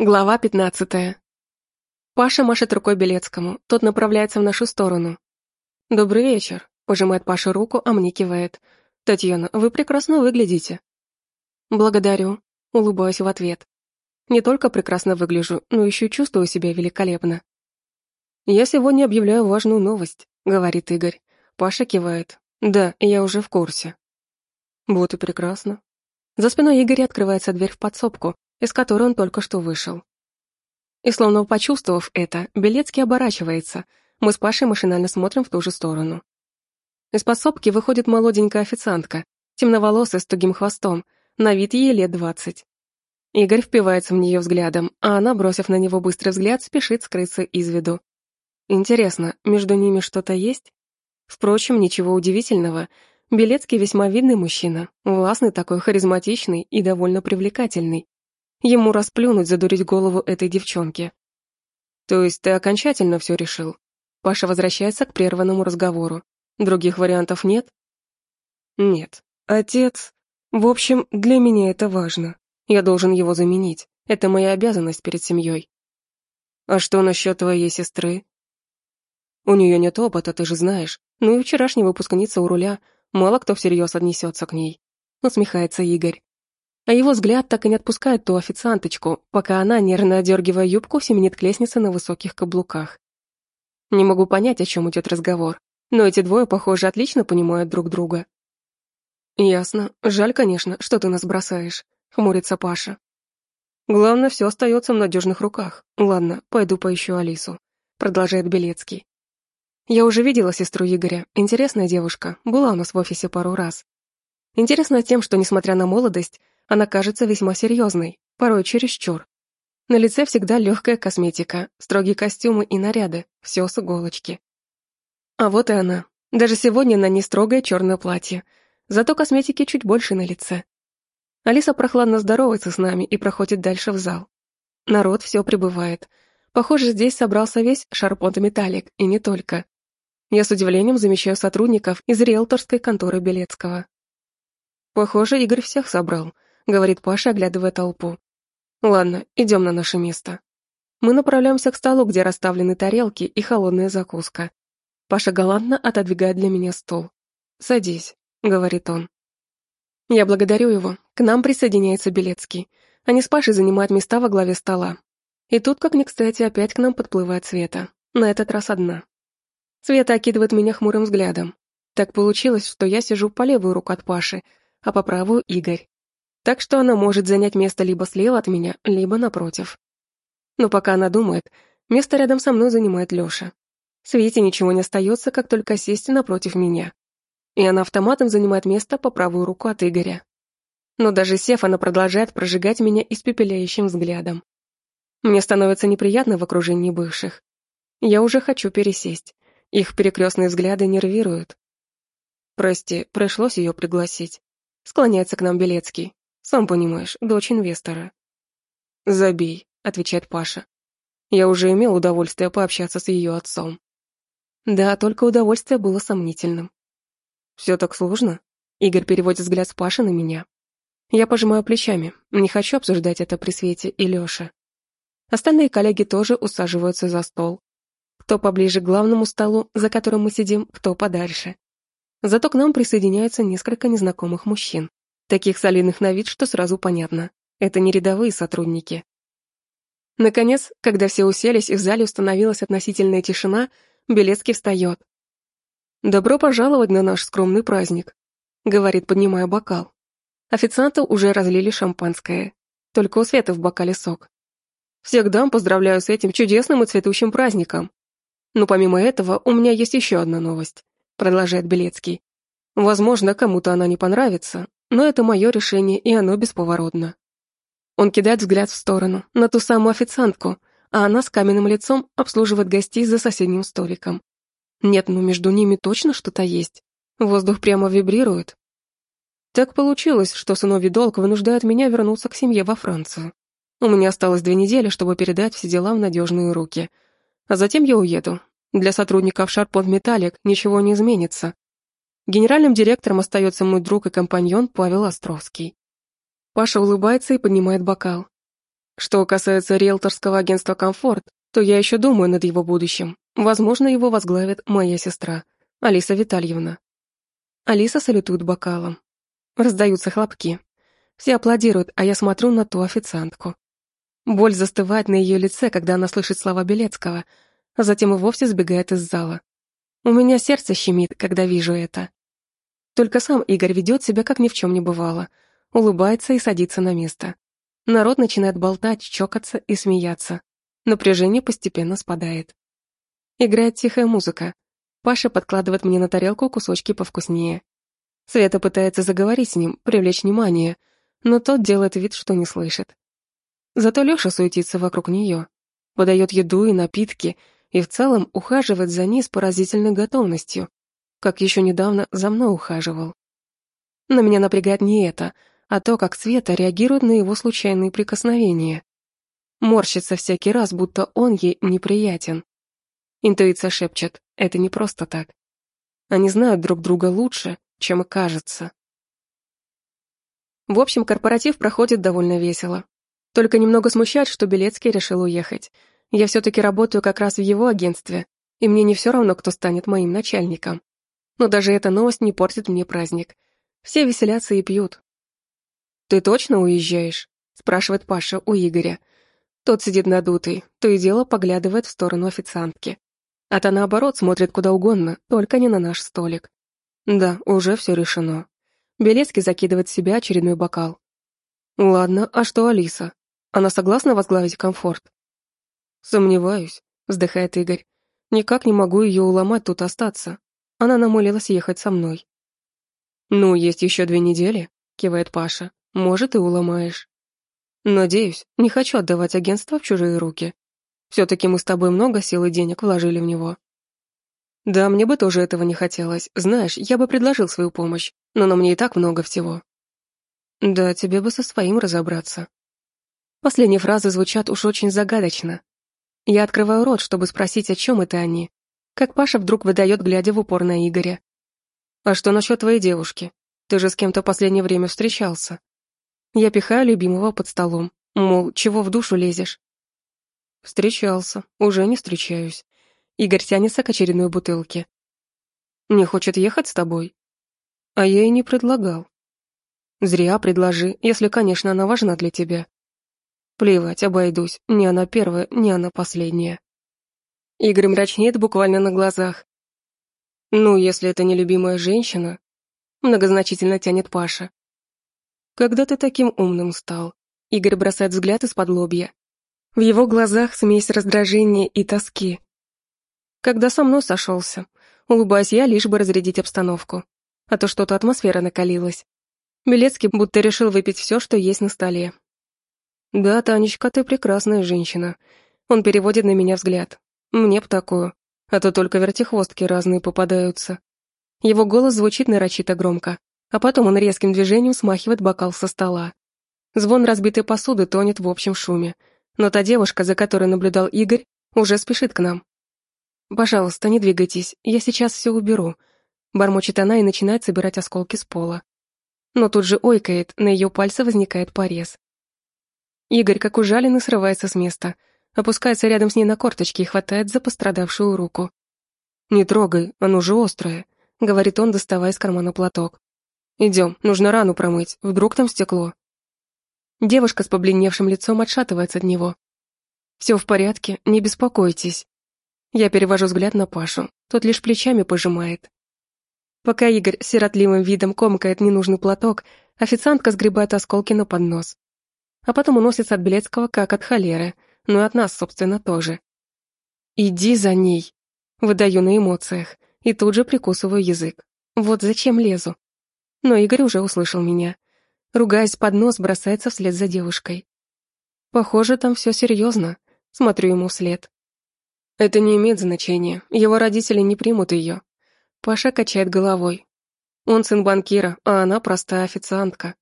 Глава пятнадцатая. Паша машет рукой Белецкому, тот направляется в нашу сторону. «Добрый вечер», — пожимает Паша руку, а мне кивает. «Татьяна, вы прекрасно выглядите». «Благодарю», — улыбаюсь в ответ. «Не только прекрасно выгляжу, но еще чувствую себя великолепно». «Я сегодня объявляю важную новость», — говорит Игорь. Паша кивает. «Да, я уже в курсе». Вот и прекрасно. За спиной Игоря открывается дверь в подсобку, из которой он только что вышел. И словно почувствовав это, Белецкий оборачивается. Мы с Пашей машинально смотрим в ту же сторону. Из подсобки выходит молоденькая официантка, темноволосая с тугим хвостом, на вид ей лет двадцать. Игорь впивается в нее взглядом, а она, бросив на него быстрый взгляд, спешит скрыться из виду. Интересно, между ними что-то есть? Впрочем, ничего удивительного. Белецкий весьма видный мужчина, властный такой, харизматичный и довольно привлекательный. Ему расплюнуть, задурить голову этой девчонке. То есть ты окончательно все решил? Паша возвращается к прерванному разговору. Других вариантов нет? Нет. Отец... В общем, для меня это важно. Я должен его заменить. Это моя обязанность перед семьей. А что насчет твоей сестры? У нее нет опыта, ты же знаешь. Ну и вчерашняя выпускница у руля. Мало кто всерьез отнесется к ней. Усмехается Игорь а его взгляд так и не отпускает ту официанточку, пока она, нервно одергивая юбку, семенит к лестнице на высоких каблуках. Не могу понять, о чем идет разговор, но эти двое, похоже, отлично понимают друг друга. «Ясно. Жаль, конечно, что ты нас бросаешь», — хмурится Паша. «Главное, все остается в надежных руках. Ладно, пойду поищу Алису», — продолжает Белецкий. «Я уже видела сестру Игоря. Интересная девушка. Была у нас в офисе пару раз. Интересно тем, что, несмотря на молодость, она кажется весьма серьезной, порой чересчур. На лице всегда легкая косметика, строгие костюмы и наряды, все с иголочки. А вот и она. Даже сегодня на ней строгое черное платье, зато косметики чуть больше на лице. Алиса прохладно здоровается с нами и проходит дальше в зал. Народ все прибывает. Похоже, здесь собрался весь Шарпонт Металлик, и не только. Я с удивлением замечаю сотрудников из риэлторской конторы Белецкого. Похоже, Игорь всех собрал — говорит Паша, оглядывая толпу. Ладно, идем на наше место. Мы направляемся к столу, где расставлены тарелки и холодная закуска. Паша галантно отодвигает для меня стол. «Садись», — говорит он. Я благодарю его. К нам присоединяется Белецкий. Они с Пашей занимают места во главе стола. И тут, как ни кстати, опять к нам подплывает Света. На этот раз одна. Света окидывает меня хмурым взглядом. Так получилось, что я сижу по левую руку от Паши, а по правую — Игорь так что она может занять место либо слева от меня, либо напротив. Но пока она думает, место рядом со мной занимает Лёша. Свете ничего не остается, как только сесть напротив меня. И она автоматом занимает место по правую руку от Игоря. Но даже сев, она продолжает прожигать меня испепеляющим взглядом. Мне становится неприятно в окружении бывших. Я уже хочу пересесть. Их перекрестные взгляды нервируют. Прости, пришлось ее пригласить. Склоняется к нам Белецкий. Сам понимаешь, дочь инвестора». «Забей», — отвечает Паша. «Я уже имел удовольствие пообщаться с ее отцом». Да, только удовольствие было сомнительным. «Все так сложно?» Игорь переводит взгляд с Паши на меня. Я пожимаю плечами, не хочу обсуждать это при Свете и Лёше. Остальные коллеги тоже усаживаются за стол. Кто поближе к главному столу, за которым мы сидим, кто подальше. Зато к нам присоединяются несколько незнакомых мужчин. Таких солидных на вид, что сразу понятно. Это не рядовые сотрудники. Наконец, когда все уселись и в зале установилась относительная тишина, Белецкий встает. «Добро пожаловать на наш скромный праздник», — говорит, поднимая бокал. Официанты уже разлили шампанское. Только у Светы в бокале сок. «Всех дам поздравляю с этим чудесным и цветущим праздником. Но помимо этого, у меня есть еще одна новость», — продолжает Белецкий. «Возможно, кому-то она не понравится, но это мое решение, и оно бесповоротно. Он кидает взгляд в сторону, на ту самую официантку, а она с каменным лицом обслуживает гостей за соседним столиком. Нет, ну между ними точно что-то есть. Воздух прямо вибрирует. Так получилось, что сыновий долг вынуждает меня вернуться к семье во Францию. У меня осталось две недели, чтобы передать все дела в надежные руки. А затем я уеду. Для сотрудников Шарпонт Металлик ничего не изменится. Генеральным директором остается мой друг и компаньон Павел Островский. Паша улыбается и поднимает бокал. Что касается риэлторского агентства «Комфорт», то я еще думаю над его будущим. Возможно, его возглавит моя сестра, Алиса Витальевна. Алиса салютует бокалом. Раздаются хлопки. Все аплодируют, а я смотрю на ту официантку. Боль застывает на ее лице, когда она слышит слова Белецкого, а затем и вовсе сбегает из зала. У меня сердце щемит, когда вижу это. Только сам Игорь ведет себя, как ни в чем не бывало, улыбается и садится на место. Народ начинает болтать, чокаться и смеяться. Напряжение постепенно спадает. Играет тихая музыка. Паша подкладывает мне на тарелку кусочки повкуснее. Света пытается заговорить с ним, привлечь внимание, но тот делает вид, что не слышит. Зато Лёша суетится вокруг неё, подает еду и напитки и в целом ухаживает за ней с поразительной готовностью, как ещё недавно за мной ухаживал. Но меня напрягает не это, а то, как Света реагирует на его случайные прикосновения. Морщится всякий раз, будто он ей неприятен. Интуиция шепчет, это не просто так. Они знают друг друга лучше, чем и кажется. В общем, корпоратив проходит довольно весело. Только немного смущает, что Белецкий решил уехать. Я все-таки работаю как раз в его агентстве, и мне не все равно, кто станет моим начальником. Но даже эта новость не портит мне праздник. Все веселятся и пьют, «Ты точно уезжаешь?» — спрашивает Паша у Игоря. Тот сидит надутый, то и дело поглядывает в сторону официантки. А та, наоборот, смотрит куда угодно, только не на наш столик. Да, уже все решено. Белецкий закидывает в себя очередной бокал. Ладно, а что Алиса? Она согласна возглавить комфорт? Сомневаюсь, вздыхает Игорь. Никак не могу ее уломать тут остаться. Она намолилась ехать со мной. Ну, есть еще две недели, кивает Паша. Может, и уломаешь. Надеюсь, не хочу отдавать агентство в чужие руки. Все-таки мы с тобой много сил и денег вложили в него. Да, мне бы тоже этого не хотелось. Знаешь, я бы предложил свою помощь, но на мне и так много всего. Да, тебе бы со своим разобраться. Последние фразы звучат уж очень загадочно. Я открываю рот, чтобы спросить, о чем это они. Как Паша вдруг выдает, глядя в упор на Игоря. «А что насчет твоей девушки? Ты же с кем-то последнее время встречался». Я пихаю любимого под столом, мол, чего в душу лезешь? Встречался, уже не встречаюсь. Игорь тянется к очередной бутылке. Не хочет ехать с тобой? А я и не предлагал. Зря предложи, если, конечно, она важна для тебя. Плевать, обойдусь, не она первая, не она последняя. Игорь мрачнеет буквально на глазах. Ну, если это не любимая женщина, многозначительно тянет Паша. Когда ты таким умным стал? Игорь бросает взгляд из-под лобья. В его глазах смесь раздражения и тоски. Когда со мной сошелся, улыбаюсь я, лишь бы разрядить обстановку. А то что-то атмосфера накалилась. Белецкий будто решил выпить все, что есть на столе. «Да, Танечка, ты прекрасная женщина». Он переводит на меня взгляд. «Мне б такую, а то только вертихвостки разные попадаются». Его голос звучит нарочито громко а потом он резким движением смахивает бокал со стола. Звон разбитой посуды тонет в общем шуме, но та девушка, за которой наблюдал Игорь, уже спешит к нам. «Пожалуйста, не двигайтесь, я сейчас все уберу», бормочет она и начинает собирать осколки с пола. Но тут же ойкает, на ее пальце возникает порез. Игорь, как ужаленный, срывается с места, опускается рядом с ней на корточки и хватает за пострадавшую руку. «Не трогай, оно же острое», — говорит он, доставая из кармана платок. Идем, нужно рану промыть, вдруг там стекло. Девушка с побледневшим лицом отшатывается от него. Все в порядке, не беспокойтесь. Я перевожу взгляд на Пашу, тот лишь плечами пожимает. Пока Игорь сиротливым видом комкает ненужный платок, официантка сгребает осколки на поднос. А потом уносится от Белецкого как от холеры, ну и от нас, собственно, тоже. «Иди за ней!» Выдаю на эмоциях и тут же прикусываю язык. Вот зачем лезу? но Игорь уже услышал меня. Ругаясь под нос, бросается вслед за девушкой. Похоже, там все серьезно. Смотрю ему вслед. Это не имеет значения, его родители не примут ее. Паша качает головой. Он сын банкира, а она простая официантка.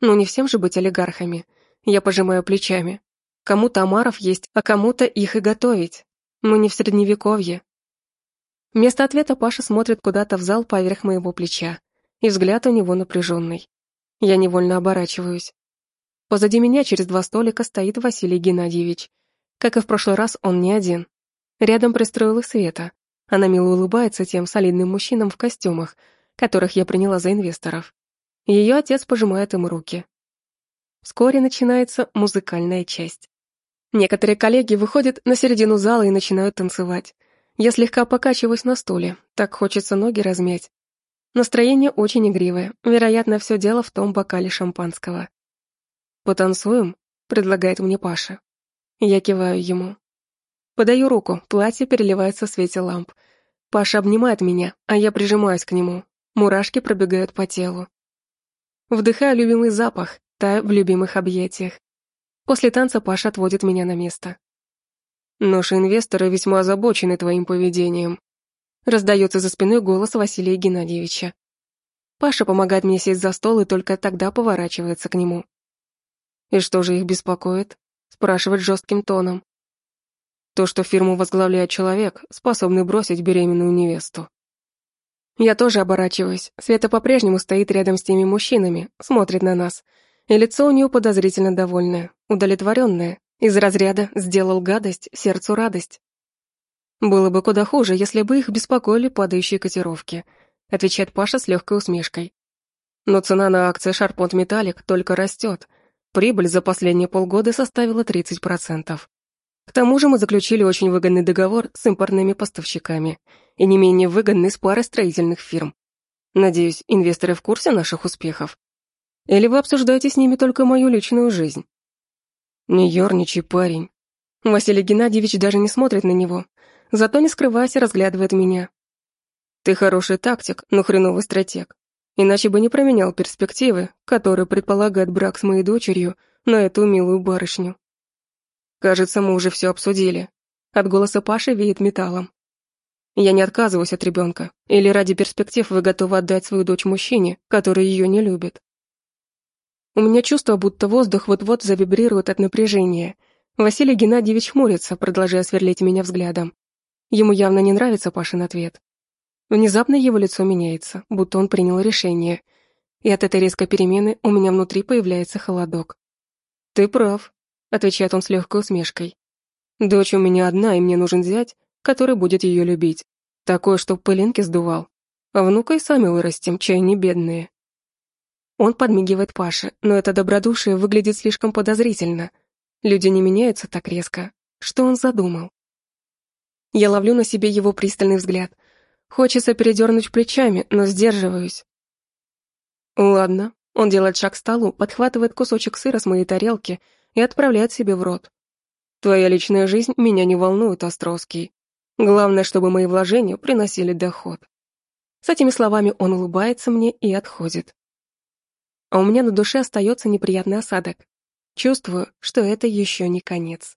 Ну не всем же быть олигархами. Я пожимаю плечами. Кому-то омаров есть, а кому-то их и готовить. Мы не в средневековье. Вместо ответа Паша смотрит куда-то в зал поверх моего плеча и взгляд у него напряженный. Я невольно оборачиваюсь. Позади меня через два столика стоит Василий Геннадьевич. Как и в прошлый раз, он не один. Рядом пристроилась Света. Она мило улыбается тем солидным мужчинам в костюмах, которых я приняла за инвесторов. Ее отец пожимает им руки. Вскоре начинается музыкальная часть. Некоторые коллеги выходят на середину зала и начинают танцевать. Я слегка покачиваюсь на стуле, так хочется ноги размять. Настроение очень игривое, вероятно, все дело в том бокале шампанского. «Потанцуем?» — предлагает мне Паша. Я киваю ему. Подаю руку, платье переливается в свете ламп. Паша обнимает меня, а я прижимаюсь к нему. Мурашки пробегают по телу. Вдыхаю любимый запах, таю в любимых объятиях. После танца Паша отводит меня на место. Наши инвесторы весьма озабочены твоим поведением. Раздается за спиной голос Василия Геннадьевича. Паша помогает мне сесть за стол и только тогда поворачивается к нему. «И что же их беспокоит?» — спрашивает жестким тоном. «То, что фирму возглавляет человек, способный бросить беременную невесту». Я тоже оборачиваюсь. Света по-прежнему стоит рядом с теми мужчинами, смотрит на нас. И лицо у нее подозрительно довольное, удовлетворенное. Из разряда «сделал гадость, сердцу радость». Было бы куда хуже, если бы их беспокоили падающие котировки, отвечает Паша с легкой усмешкой. Но цена на акции Шарпонт Металлик только растет — Прибыль за последние полгода составила 30%. К тому же мы заключили очень выгодный договор с импортными поставщиками и не менее выгодный с парой строительных фирм. Надеюсь, инвесторы в курсе наших успехов? Или вы обсуждаете с ними только мою личную жизнь? Не ерничай, парень. Василий Геннадьевич даже не смотрит на него, зато не скрываясь разглядывает меня. Ты хороший тактик, но хреновый стратег иначе бы не променял перспективы, которые предполагает брак с моей дочерью, на эту милую барышню. Кажется, мы уже все обсудили. От голоса Паши веет металлом. Я не отказываюсь от ребенка, или ради перспектив вы готовы отдать свою дочь мужчине, который ее не любит. У меня чувство, будто воздух вот-вот завибрирует от напряжения. Василий Геннадьевич хмурится, продолжая сверлить меня взглядом. Ему явно не нравится Пашин ответ. Внезапно его лицо меняется, будто он принял решение. И от этой резкой перемены у меня внутри появляется холодок. «Ты прав», — отвечает он с легкой усмешкой. «Дочь у меня одна, и мне нужен зять, который будет ее любить. Такой, чтоб пылинки сдувал. А внука и сами вырастим, чай не бедные». Он подмигивает Паше, но это добродушие выглядит слишком подозрительно. Люди не меняются так резко. Что он задумал? Я ловлю на себе его пристальный взгляд — Хочется передернуть плечами, но сдерживаюсь. Ладно. Он делает шаг к столу, подхватывает кусочек сыра с моей тарелки и отправляет себе в рот. Твоя личная жизнь меня не волнует, Островский. Главное, чтобы мои вложения приносили доход. С этими словами он улыбается мне и отходит. А у меня на душе остается неприятный осадок. Чувствую, что это еще не конец.